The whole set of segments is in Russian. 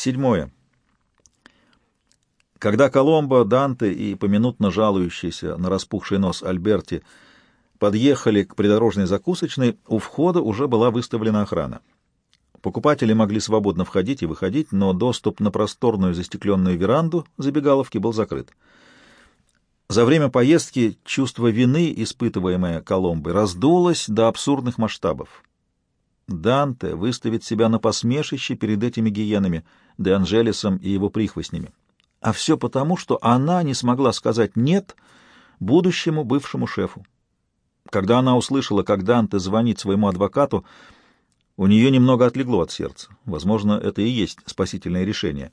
Седьмое. Когда Коломбо, Данте и поминутно жалующийся на распухший нос Альберти подъехали к придорожной закусочной, у входа уже была выставлена охрана. Покупатели могли свободно входить и выходить, но доступ на просторную застекленную веранду забегаловки был закрыт. За время поездки чувство вины, испытываемое Коломбой, раздулось до абсурдных масштабов. Данте выставит себя на посмешище перед этими гиенами, Де Анжелесом и его прихвостнями. А все потому, что она не смогла сказать «нет» будущему бывшему шефу. Когда она услышала, как Данте звонит своему адвокату, у нее немного отлегло от сердца. Возможно, это и есть спасительное решение.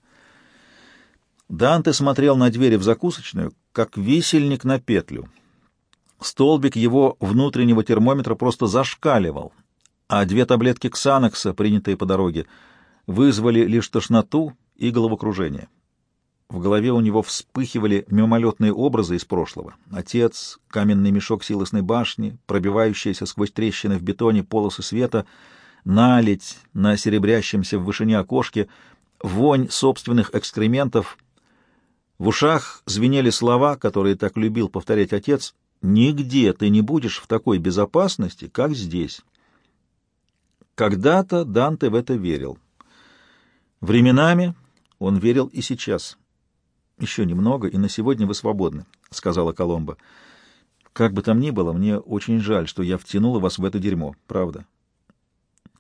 Данте смотрел на двери в закусочную, как висельник на петлю. Столбик его внутреннего термометра просто зашкаливал, а две таблетки Ксанокса, принятые по дороге, вызвали лишь тошноту и головокружение. В голове у него вспыхивали мимолетные образы из прошлого. Отец, каменный мешок силосной башни, пробивающиеся сквозь трещины в бетоне полосы света, наледь на серебрящемся в вышине окошке, вонь собственных экскрементов. В ушах звенели слова, которые так любил повторять отец. «Нигде ты не будешь в такой безопасности, как здесь». Когда-то Данте в это верил. Временами он верил и сейчас. «Еще немного, и на сегодня вы свободны», — сказала Коломба. «Как бы там ни было, мне очень жаль, что я втянула вас в это дерьмо, правда.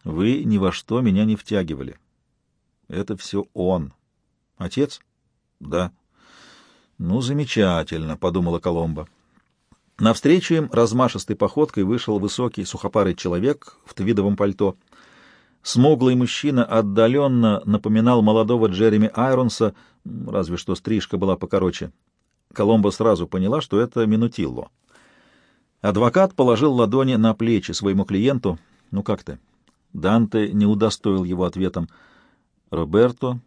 Вы ни во что меня не втягивали. Это все он. Отец? Да. Ну, замечательно, — подумала Коломба. Навстречу им размашистой походкой вышел высокий сухопарый человек в твидовом пальто — Смуглый мужчина отдаленно напоминал молодого Джереми Айронса, разве что стрижка была покороче. Коломбо сразу поняла, что это Минутилло. Адвокат положил ладони на плечи своему клиенту. «Ну как ты?» Данте не удостоил его ответом. «Роберто,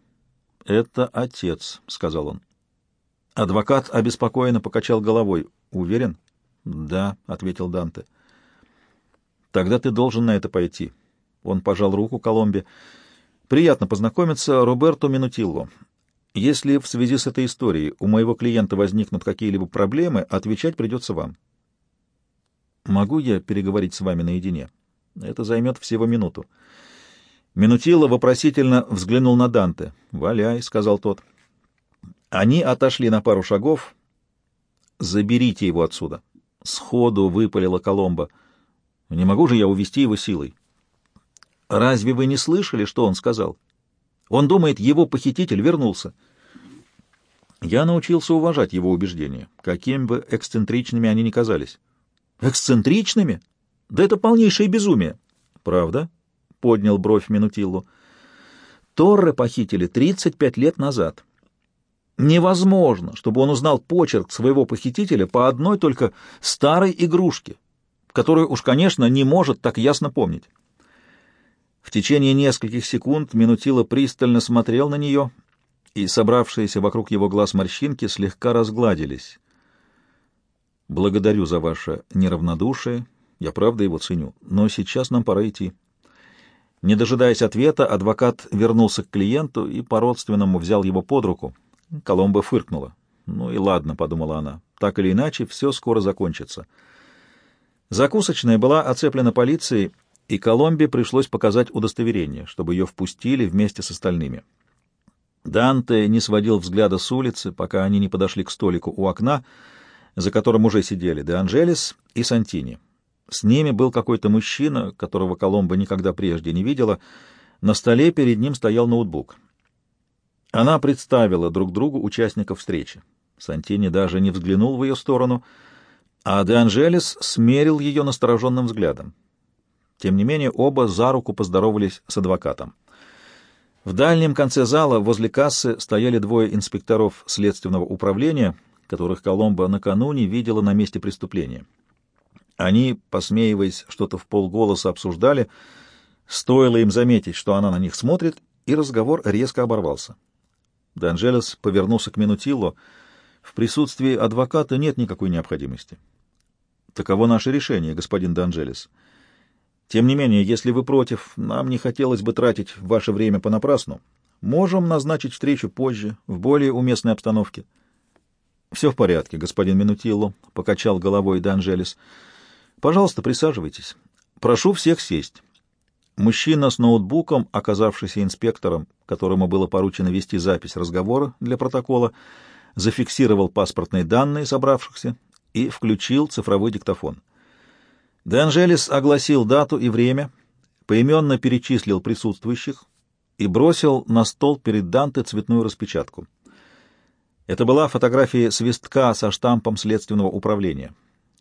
это отец», — сказал он. Адвокат обеспокоенно покачал головой. «Уверен?» «Да», — ответил Данте. «Тогда ты должен на это пойти». Он пожал руку Коломбе. «Приятно познакомиться, Роберто Минутилло. Если в связи с этой историей у моего клиента возникнут какие-либо проблемы, отвечать придется вам». «Могу я переговорить с вами наедине? Это займет всего минуту». Минутило вопросительно взглянул на Данте. «Валяй», — сказал тот. Они отошли на пару шагов. «Заберите его отсюда». Сходу выпалила Коломба. «Не могу же я увести его силой». Разве вы не слышали, что он сказал? Он думает, его похититель вернулся. Я научился уважать его убеждения, какими бы эксцентричными они ни казались. Эксцентричными? Да это полнейшее безумие. Правда? Поднял бровь Минутиллу. Торре похитили 35 лет назад. Невозможно, чтобы он узнал почерк своего похитителя по одной только старой игрушке, которую уж, конечно, не может так ясно помнить. В течение нескольких секунд Минутило пристально смотрел на нее, и собравшиеся вокруг его глаз морщинки слегка разгладились. «Благодарю за ваше неравнодушие, я правда его ценю, но сейчас нам пора идти». Не дожидаясь ответа, адвокат вернулся к клиенту и по-родственному взял его под руку. Коломба фыркнула. «Ну и ладно», — подумала она, — «так или иначе, все скоро закончится». Закусочная была оцеплена полицией, и Коломбе пришлось показать удостоверение, чтобы ее впустили вместе с остальными. Данте не сводил взгляда с улицы, пока они не подошли к столику у окна, за которым уже сидели Де Анжелес и Сантини. С ними был какой-то мужчина, которого Коломба никогда прежде не видела. На столе перед ним стоял ноутбук. Она представила друг другу участников встречи. Сантини даже не взглянул в ее сторону, а Де Анжелес смерил ее настороженным взглядом. Тем не менее, оба за руку поздоровались с адвокатом. В дальнем конце зала, возле кассы, стояли двое инспекторов следственного управления, которых Коломбо накануне видела на месте преступления. Они, посмеиваясь, что-то в полголоса обсуждали, стоило им заметить, что она на них смотрит, и разговор резко оборвался. Д'Анджелес повернулся к Минутило. «В присутствии адвоката нет никакой необходимости». «Таково наше решение, господин Д'Анджелес». Тем не менее, если вы против, нам не хотелось бы тратить ваше время понапрасну. Можем назначить встречу позже, в более уместной обстановке. — Все в порядке, господин Минутилло, — покачал головой Данжелис. — Пожалуйста, присаживайтесь. Прошу всех сесть. Мужчина с ноутбуком, оказавшийся инспектором, которому было поручено вести запись разговора для протокола, зафиксировал паспортные данные собравшихся и включил цифровой диктофон. Де огласил дату и время, поименно перечислил присутствующих и бросил на стол перед Данте цветную распечатку. Это была фотография свистка со штампом следственного управления.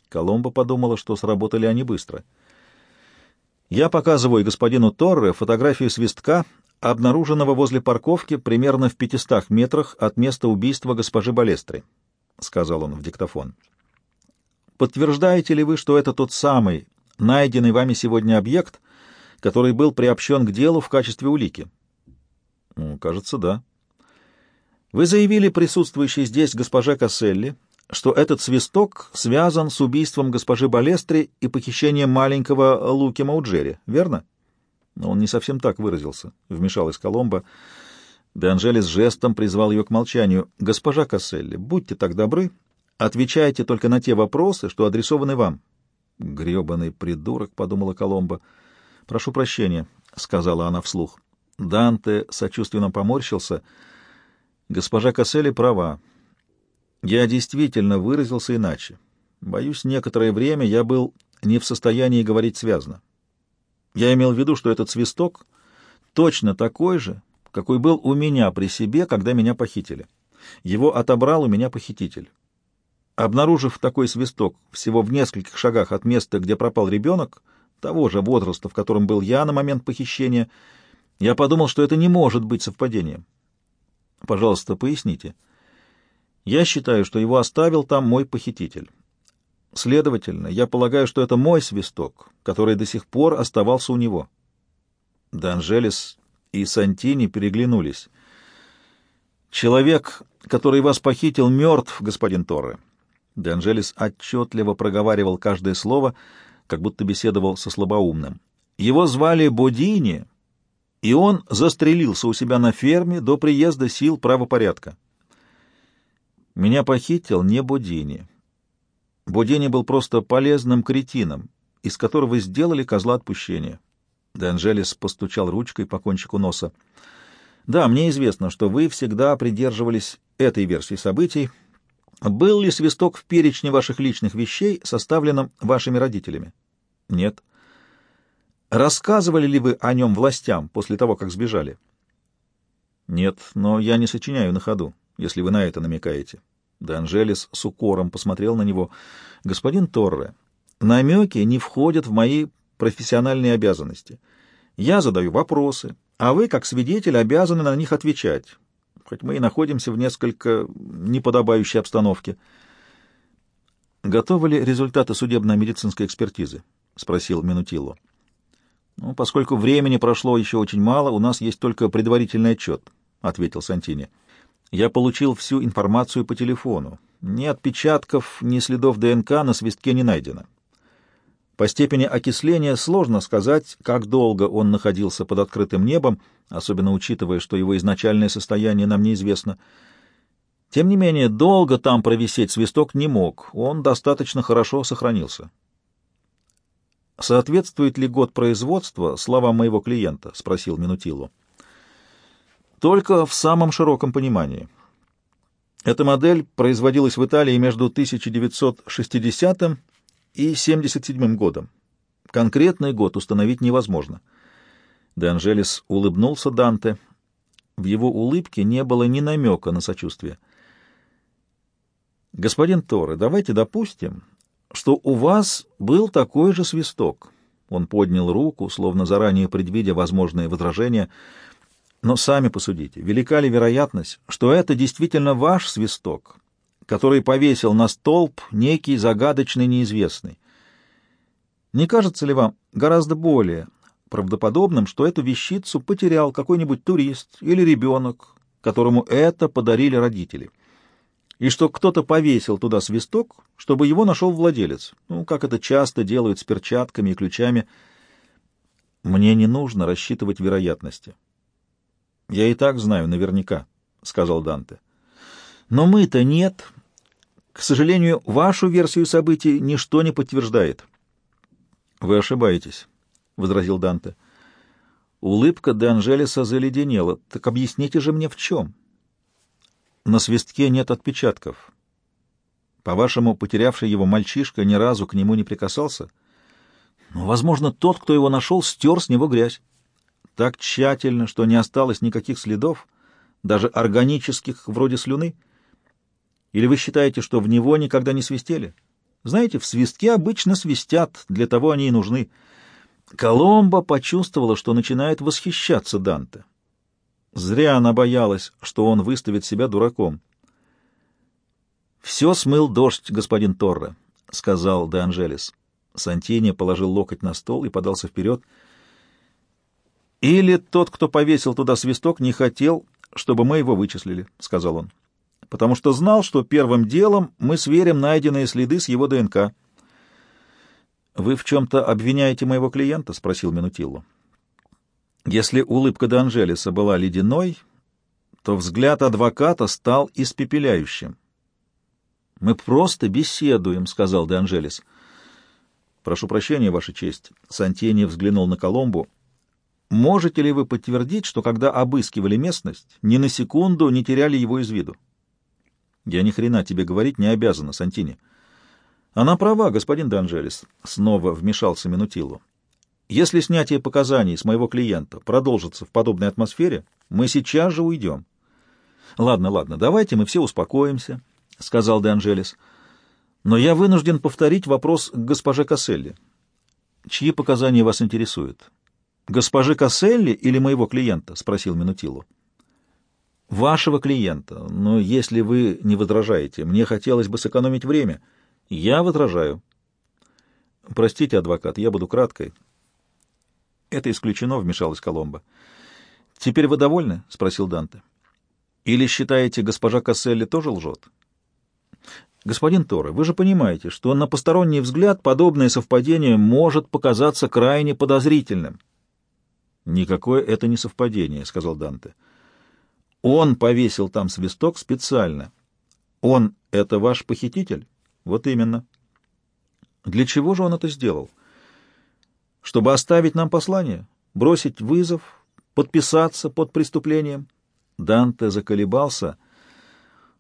Коломбо подумала, что сработали они быстро. Я показываю господину Торре фотографию свистка, обнаруженного возле парковки примерно в 500 метрах от места убийства госпожи Балестры, — сказал он в диктофон. Подтверждаете ли вы, что это тот самый, найденный вами сегодня объект, который был приобщен к делу в качестве улики? Ну, кажется, да. Вы заявили присутствующей здесь госпоже Касселли, что этот свисток связан с убийством госпожи Балестри и похищением маленького Луки Мауджери, верно? Но он не совсем так выразился, — вмешалась Коломба. Де жестом призвал ее к молчанию. «Госпожа Касселли, будьте так добры Отвечайте только на те вопросы, что адресованы вам. Гребаный придурок, — подумала Коломба. Прошу прощения, — сказала она вслух. Данте сочувственно поморщился. Госпожа Кассели права. Я действительно выразился иначе. Боюсь, некоторое время я был не в состоянии говорить связно. Я имел в виду, что этот свисток точно такой же, какой был у меня при себе, когда меня похитили. Его отобрал у меня похититель. Обнаружив такой свисток всего в нескольких шагах от места, где пропал ребенок, того же возраста, в котором был я на момент похищения, я подумал, что это не может быть совпадением. Пожалуйста, поясните. Я считаю, что его оставил там мой похититель. Следовательно, я полагаю, что это мой свисток, который до сих пор оставался у него. Данжелес и Сантини переглянулись. «Человек, который вас похитил, мертв, господин Торре. Де Анжелес отчетливо проговаривал каждое слово, как будто беседовал со слабоумным. Его звали Бодини, и он застрелился у себя на ферме до приезда сил правопорядка. Меня похитил не Бодини. Бодини был просто полезным кретином, из которого сделали козла отпущения. Де Анжелес постучал ручкой по кончику носа. «Да, мне известно, что вы всегда придерживались этой версии событий, был ли свисток в перечне ваших личных вещей, составленном вашими родителями? Нет. Рассказывали ли вы о нем властям после того, как сбежали? Нет, но я не сочиняю на ходу, если вы на это намекаете. Де с укором посмотрел на него. Господин Торре, намеки не входят в мои профессиональные обязанности. Я задаю вопросы, а вы, как свидетель, обязаны на них отвечать хоть мы и находимся в несколько неподобающей обстановке. «Готовы ли результаты судебно-медицинской экспертизы?» — спросил Минутило. «Ну, поскольку времени прошло еще очень мало, у нас есть только предварительный отчет», — ответил Сантини. «Я получил всю информацию по телефону. Ни отпечатков, ни следов ДНК на свистке не найдено. По степени окисления сложно сказать, как долго он находился под открытым небом, особенно учитывая, что его изначальное состояние нам неизвестно. Тем не менее, долго там провисеть свисток не мог, он достаточно хорошо сохранился. «Соответствует ли год производства словам моего клиента?» — спросил Минутило. «Только в самом широком понимании. Эта модель производилась в Италии между 1960 и 77 годом. Конкретный год установить невозможно. Де Анжелес улыбнулся Данте. В его улыбке не было ни намека на сочувствие. «Господин Торре, давайте допустим, что у вас был такой же свисток». Он поднял руку, словно заранее предвидя возможные возражения. «Но сами посудите, велика ли вероятность, что это действительно ваш свисток, который повесил на столб некий загадочный неизвестный. Не кажется ли вам гораздо более правдоподобным, что эту вещицу потерял какой-нибудь турист или ребенок, которому это подарили родители, и что кто-то повесил туда свисток, чтобы его нашел владелец, ну, как это часто делают с перчатками и ключами. Мне не нужно рассчитывать вероятности. Я и так знаю наверняка, — сказал Данте. Но мы-то нет. К сожалению, вашу версию событий ничто не подтверждает. Вы ошибаетесь, — возразил Данте. Улыбка Де Анжелеса заледенела. Так объясните же мне, в чем? На свистке нет отпечатков. По-вашему, потерявший его мальчишка ни разу к нему не прикасался? Ну, возможно, тот, кто его нашел, стер с него грязь. Так тщательно, что не осталось никаких следов, даже органических, вроде слюны. Или вы считаете, что в него никогда не свистели? Знаете, в свистке обычно свистят, для того они и нужны. Коломба почувствовала, что начинает восхищаться Данте. Зря она боялась, что он выставит себя дураком. «Все смыл дождь, господин Торре», — сказал Де Анжелес. Сантини положил локоть на стол и подался вперед. «Или тот, кто повесил туда свисток, не хотел, чтобы мы его вычислили», — сказал он, «потому что знал, что первым делом мы сверим найденные следы с его ДНК». «Вы в чем-то обвиняете моего клиента?» — спросил Минутилло. Если улыбка Д'Анжелеса была ледяной, то взгляд адвоката стал испепеляющим. «Мы просто беседуем», — сказал Д'Анжелес. «Прошу прощения, Ваша честь», — Сантини взглянул на Коломбу. «Можете ли вы подтвердить, что когда обыскивали местность, ни на секунду не теряли его из виду?» «Я ни хрена тебе говорить не обязана, Сантини». «Она права, господин Д'Анжелес», — снова вмешался Минутилу. Если снятие показаний с моего клиента продолжится в подобной атмосфере, мы сейчас же уйдем. — Ладно, ладно, давайте мы все успокоимся, — сказал Де Анжелес. — Но я вынужден повторить вопрос к госпоже Касселли. Чьи показания вас интересуют? Госпожи Касселли или моего клиента? — спросил Минутилу. — Вашего клиента. Но если вы не возражаете, мне хотелось бы сэкономить время. Я возражаю. — Простите, адвокат, я буду краткой. «Это исключено», — вмешалась Коломба. «Теперь вы довольны?» — спросил Данте. «Или считаете, госпожа Касселли тоже лжет?» «Господин Торе, вы же понимаете, что на посторонний взгляд подобное совпадение может показаться крайне подозрительным». «Никакое это не совпадение», — сказал Данте. «Он повесил там свисток специально. Он — это ваш похититель?» «Вот именно». «Для чего же он это сделал?» чтобы оставить нам послание, бросить вызов, подписаться под преступлением. Данте заколебался.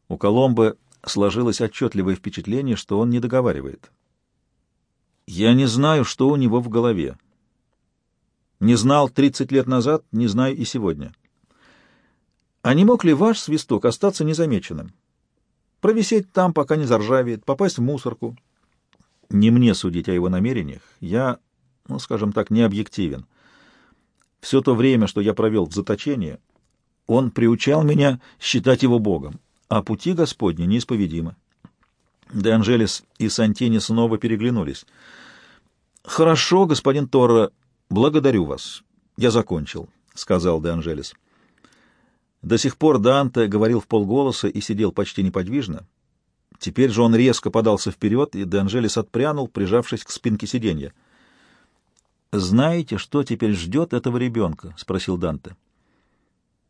У Коломбы сложилось отчетливое впечатление, что он не договаривает. Я не знаю, что у него в голове. Не знал 30 лет назад, не знаю и сегодня. А не мог ли ваш свисток остаться незамеченным? Провисеть там, пока не заржавеет, попасть в мусорку? Не мне судить о его намерениях. Я ну, скажем так, не объективен. Все то время, что я провел в заточении, он приучал меня считать его Богом, а пути Господни неисповедимы. Де Анжелес и Сантини снова переглянулись. — Хорошо, господин Торро, благодарю вас. Я закончил, — сказал Де Анжелес. До сих пор Данте говорил в полголоса и сидел почти неподвижно. Теперь же он резко подался вперед, и Де Анжелес отпрянул, прижавшись к спинке сиденья. — «Знаете, что теперь ждет этого ребенка?» — спросил Данте.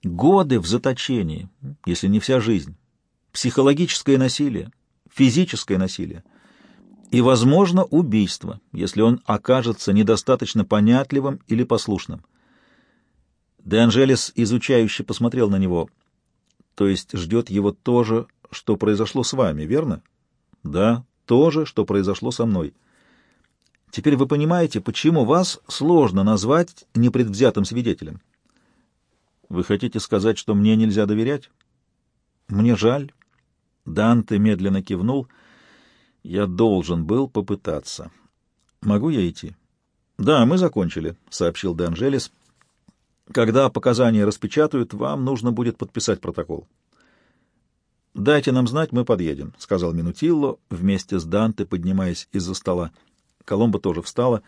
«Годы в заточении, если не вся жизнь, психологическое насилие, физическое насилие и, возможно, убийство, если он окажется недостаточно понятливым или послушным». Де Анжелес изучающе посмотрел на него. «То есть ждет его то же, что произошло с вами, верно?» «Да, то же, что произошло со мной». Теперь вы понимаете, почему вас сложно назвать непредвзятым свидетелем. Вы хотите сказать, что мне нельзя доверять? Мне жаль. Данте медленно кивнул. Я должен был попытаться. Могу я идти? Да, мы закончили, сообщил Д'Анжелес. Когда показания распечатают, вам нужно будет подписать протокол. «Дайте нам знать, мы подъедем», — сказал Минутилло, вместе с Данте, поднимаясь из-за стола. Коломба тоже встала.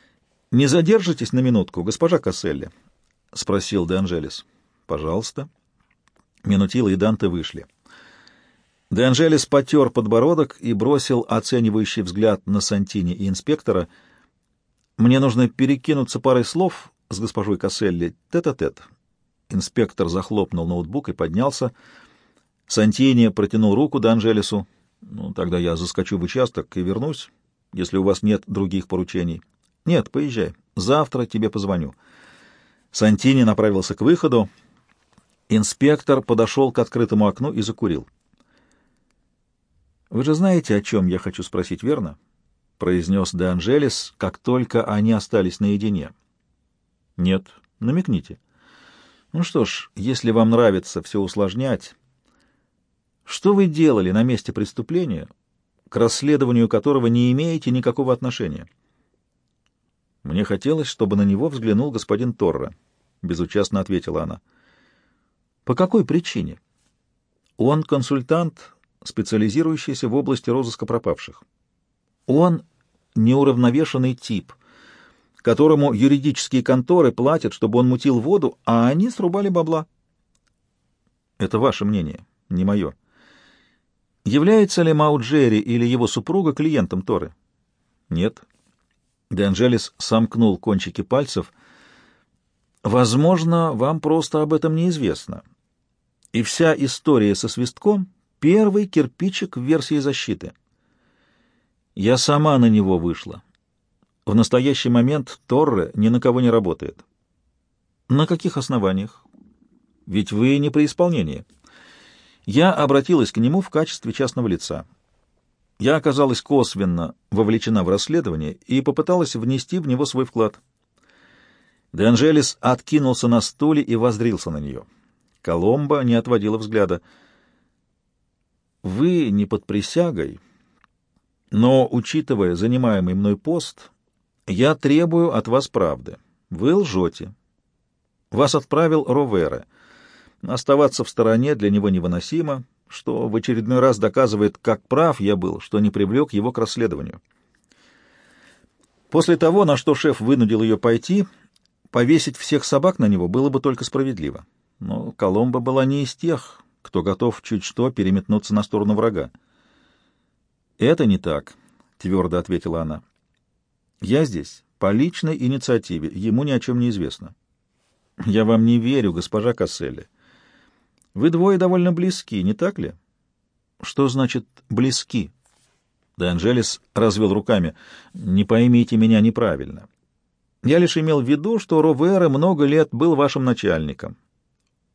— Не задержитесь на минутку, госпожа Касселли? — спросил Де Анжелес. — Пожалуйста. Минутила и Данте вышли. Де Анжелес потер подбородок и бросил оценивающий взгляд на Сантини и инспектора. — Мне нужно перекинуться парой слов с госпожой Касселли тет-а-тет. -тет. Инспектор захлопнул ноутбук и поднялся. Сантини протянул руку Д'Анджелесу. «Ну, тогда я заскочу в участок и вернусь, если у вас нет других поручений». «Нет, поезжай. Завтра тебе позвоню». Сантини направился к выходу. Инспектор подошел к открытому окну и закурил. «Вы же знаете, о чем я хочу спросить, верно?» — произнес Де Анжелес, как только они остались наедине. «Нет, намекните». «Ну что ж, если вам нравится все усложнять, что вы делали на месте преступления, к расследованию которого не имеете никакого отношения?» «Мне хотелось, чтобы на него взглянул господин Торра», — безучастно ответила она. «По какой причине?» «Он консультант специализирующийся в области розыска пропавших. Он неуравновешенный тип, которому юридические конторы платят, чтобы он мутил воду, а они срубали бабла. Это ваше мнение, не мое. Является ли Мауджери или его супруга клиентом Торы? Нет. Де сомкнул кончики пальцев. Возможно, вам просто об этом неизвестно. И вся история со свистком Первый кирпичик в версии защиты. Я сама на него вышла. В настоящий момент Торре ни на кого не работает. На каких основаниях? Ведь вы не при исполнении. Я обратилась к нему в качестве частного лица. Я оказалась косвенно вовлечена в расследование и попыталась внести в него свой вклад. Де откинулся на стуле и воздрился на нее. Коломба не отводила взгляда — вы не под присягой, но, учитывая занимаемый мной пост, я требую от вас правды. Вы лжете. Вас отправил Ровера. Оставаться в стороне для него невыносимо, что в очередной раз доказывает, как прав я был, что не привлек его к расследованию. После того, на что шеф вынудил ее пойти, повесить всех собак на него было бы только справедливо. Но Коломба была не из тех, кто готов чуть что переметнуться на сторону врага. «Это не так», — твердо ответила она. «Я здесь по личной инициативе, ему ни о чем не известно». «Я вам не верю, госпожа Касселли. Вы двое довольно близки, не так ли?» «Что значит «близки»?» Де Анжелес развел руками. «Не поймите меня неправильно. Я лишь имел в виду, что Ровера много лет был вашим начальником,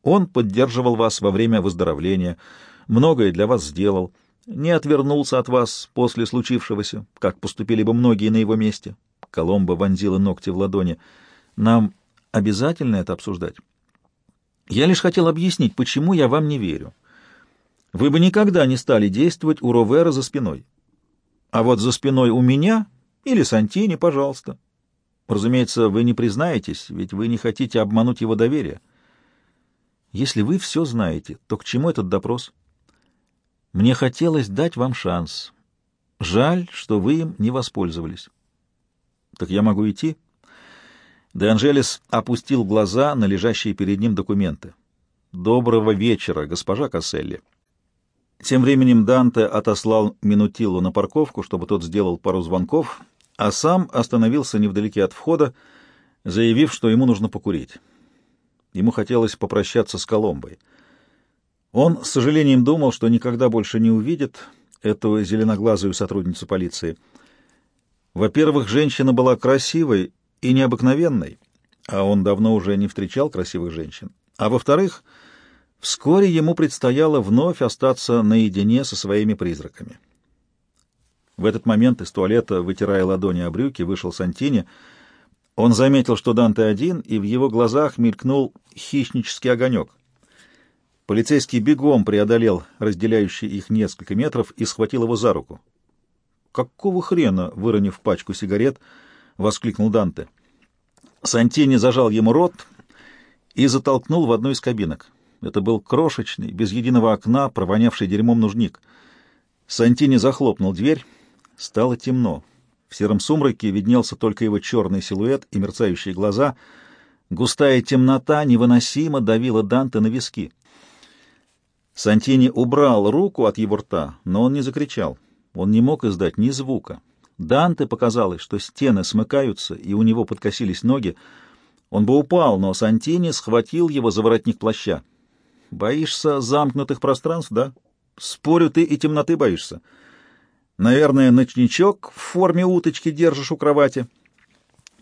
он поддерживал вас во время выздоровления, многое для вас сделал, не отвернулся от вас после случившегося, как поступили бы многие на его месте. Коломба вонзила ногти в ладони. Нам обязательно это обсуждать? Я лишь хотел объяснить, почему я вам не верю. Вы бы никогда не стали действовать у Ровера за спиной. А вот за спиной у меня или Сантини, пожалуйста. Разумеется, вы не признаетесь, ведь вы не хотите обмануть его доверие. Если вы все знаете, то к чему этот допрос? Мне хотелось дать вам шанс. Жаль, что вы им не воспользовались. Так я могу идти? Де Анжелес опустил глаза на лежащие перед ним документы. Доброго вечера, госпожа Касселли. Тем временем Данте отослал Минутилу на парковку, чтобы тот сделал пару звонков, а сам остановился невдалеке от входа, заявив, что ему нужно покурить. Ему хотелось попрощаться с Коломбой. Он с сожалением думал, что никогда больше не увидит эту зеленоглазую сотрудницу полиции. Во-первых, женщина была красивой и необыкновенной, а он давно уже не встречал красивых женщин. А во-вторых, вскоре ему предстояло вновь остаться наедине со своими призраками. В этот момент из туалета, вытирая ладони о брюки, вышел Сантини — он заметил, что Данте один, и в его глазах мелькнул хищнический огонек. Полицейский бегом преодолел разделяющие их несколько метров и схватил его за руку. «Какого хрена?» — выронив пачку сигарет, воскликнул Данте. Сантини зажал ему рот и затолкнул в одну из кабинок. Это был крошечный, без единого окна, провонявший дерьмом нужник. Сантини захлопнул дверь. Стало темно. В сером сумраке виднелся только его черный силуэт и мерцающие глаза. Густая темнота невыносимо давила Данте на виски. Сантини убрал руку от его рта, но он не закричал. Он не мог издать ни звука. Данте показалось, что стены смыкаются, и у него подкосились ноги. Он бы упал, но Сантини схватил его за воротник плаща. «Боишься замкнутых пространств, да? Спорю, ты и темноты боишься. Наверное, ночничок в форме уточки держишь у кровати».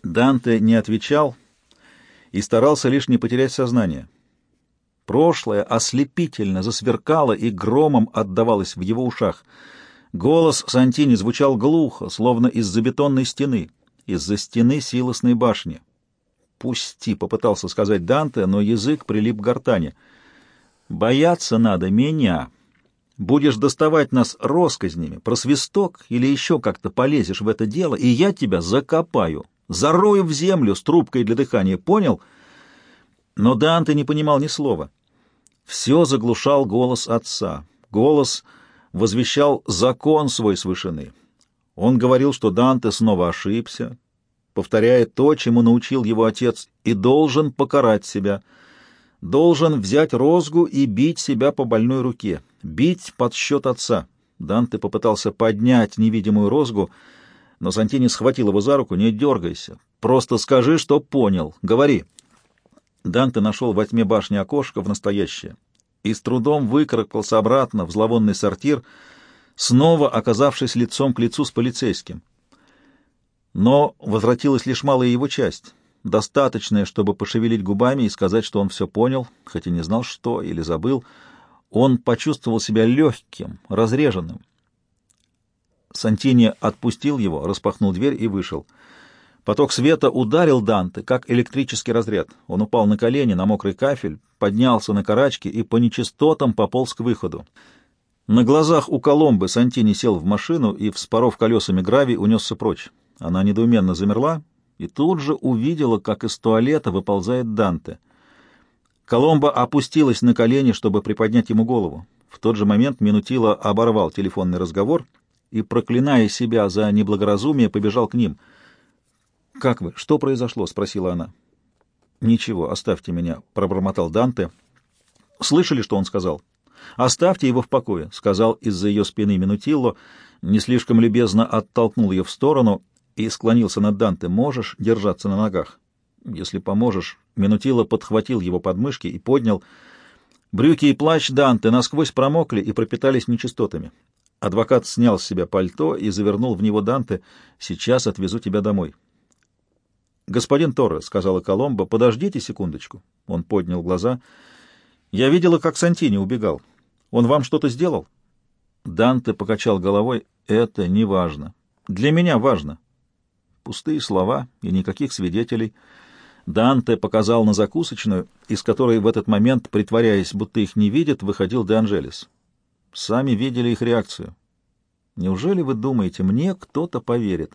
Данте не отвечал и старался лишь не потерять сознание. Прошлое ослепительно засверкало и громом отдавалось в его ушах. Голос Сантини звучал глухо, словно из-за бетонной стены, из-за стены силосной башни. «Пусти», — попытался сказать Данте, но язык прилип к гортани. «Бояться надо меня. Будешь доставать нас росказнями, про свисток или еще как-то полезешь в это дело, и я тебя закопаю, зарою в землю с трубкой для дыхания, понял?» Но Данте не понимал ни слова. Все заглушал голос отца. Голос возвещал закон свой с вышины. Он говорил, что Данте снова ошибся, повторяя то, чему научил его отец, и должен покарать себя, должен взять розгу и бить себя по больной руке, бить под счет отца. Данте попытался поднять невидимую розгу, но Сантини схватил его за руку. «Не дергайся, просто скажи, что понял, говори». Данте нашел во тьме башни окошко в настоящее и с трудом выкарабкался обратно в зловонный сортир, снова оказавшись лицом к лицу с полицейским. Но возвратилась лишь малая его часть, достаточная, чтобы пошевелить губами и сказать, что он все понял, хотя не знал, что или забыл. Он почувствовал себя легким, разреженным. Сантини отпустил его, распахнул дверь и вышел. Поток света ударил Данте, как электрический разряд. Он упал на колени, на мокрый кафель, поднялся на карачки и по нечистотам пополз к выходу. На глазах у Коломбы Сантини сел в машину и, вспоров колесами гравий, унесся прочь. Она недоуменно замерла и тут же увидела, как из туалета выползает Данте. Коломба опустилась на колени, чтобы приподнять ему голову. В тот же момент Минутила оборвал телефонный разговор и, проклиная себя за неблагоразумие, побежал к ним. «Как вы? Что произошло?» — спросила она. «Ничего, оставьте меня», — пробормотал Данте. «Слышали, что он сказал?» «Оставьте его в покое», — сказал из-за ее спины Минутилло, не слишком любезно оттолкнул ее в сторону и склонился над Данте. «Можешь держаться на ногах?» «Если поможешь». Минутило подхватил его подмышки и поднял. Брюки и плащ Данте насквозь промокли и пропитались нечистотами. Адвокат снял с себя пальто и завернул в него Данте. «Сейчас отвезу тебя домой». «Господин Торре», — сказала Коломбо, — «подождите секундочку». Он поднял глаза. «Я видела, как Сантини убегал. Он вам что-то сделал?» Данте покачал головой. «Это не важно. Для меня важно. Пустые слова и никаких свидетелей. Данте показал на закусочную, из которой в этот момент, притворяясь, будто их не видит, выходил Де Анжелес. Сами видели их реакцию. Неужели вы думаете, мне кто-то поверит?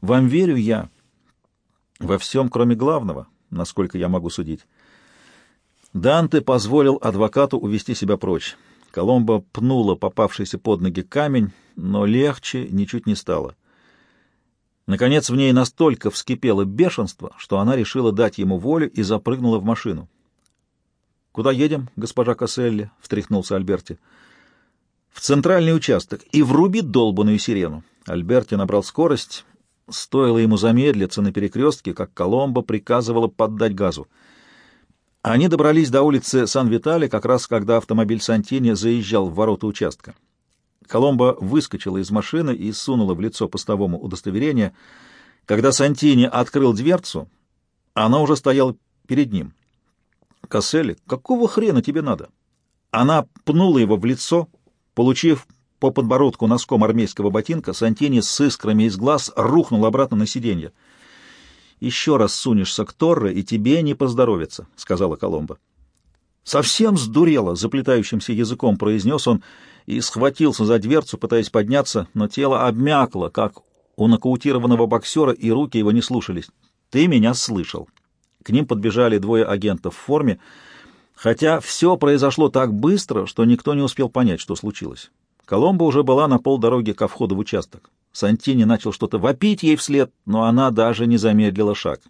Вам верю я. Во всем, кроме главного, насколько я могу судить. Данте позволил адвокату увести себя прочь. Коломба пнула попавшийся под ноги камень, но легче ничуть не стало. Наконец в ней настолько вскипело бешенство, что она решила дать ему волю и запрыгнула в машину. — Куда едем, госпожа Касселли? — встряхнулся Альберти. — В центральный участок и вруби долбаную сирену. Альберти набрал скорость. Стоило ему замедлиться на перекрестке, как Коломбо приказывала поддать газу. Они добрались до улицы Сан-Витали как раз когда автомобиль Сантини заезжал в ворота участка. Коломба выскочила из машины и сунула в лицо постовому удостоверение. Когда Сантини открыл дверцу, она уже стояла перед ним. «Касселли, какого хрена тебе надо?» Она пнула его в лицо, получив по подбородку носком армейского ботинка, Сантини с искрами из глаз рухнул обратно на сиденье. «Еще раз сунешься к Торре, и тебе не поздоровится», — сказала Коломба. «Совсем сдурела!» — заплетающимся языком произнес он и схватился за дверцу, пытаясь подняться, но тело обмякло, как у нокаутированного боксера, и руки его не слушались. «Ты меня слышал!» К ним подбежали двое агентов в форме, хотя все произошло так быстро, что никто не успел понять, что случилось. Коломба уже была на полдороги ко входу в участок. Сантини начал что-то вопить ей вслед, но она даже не замедлила шаг.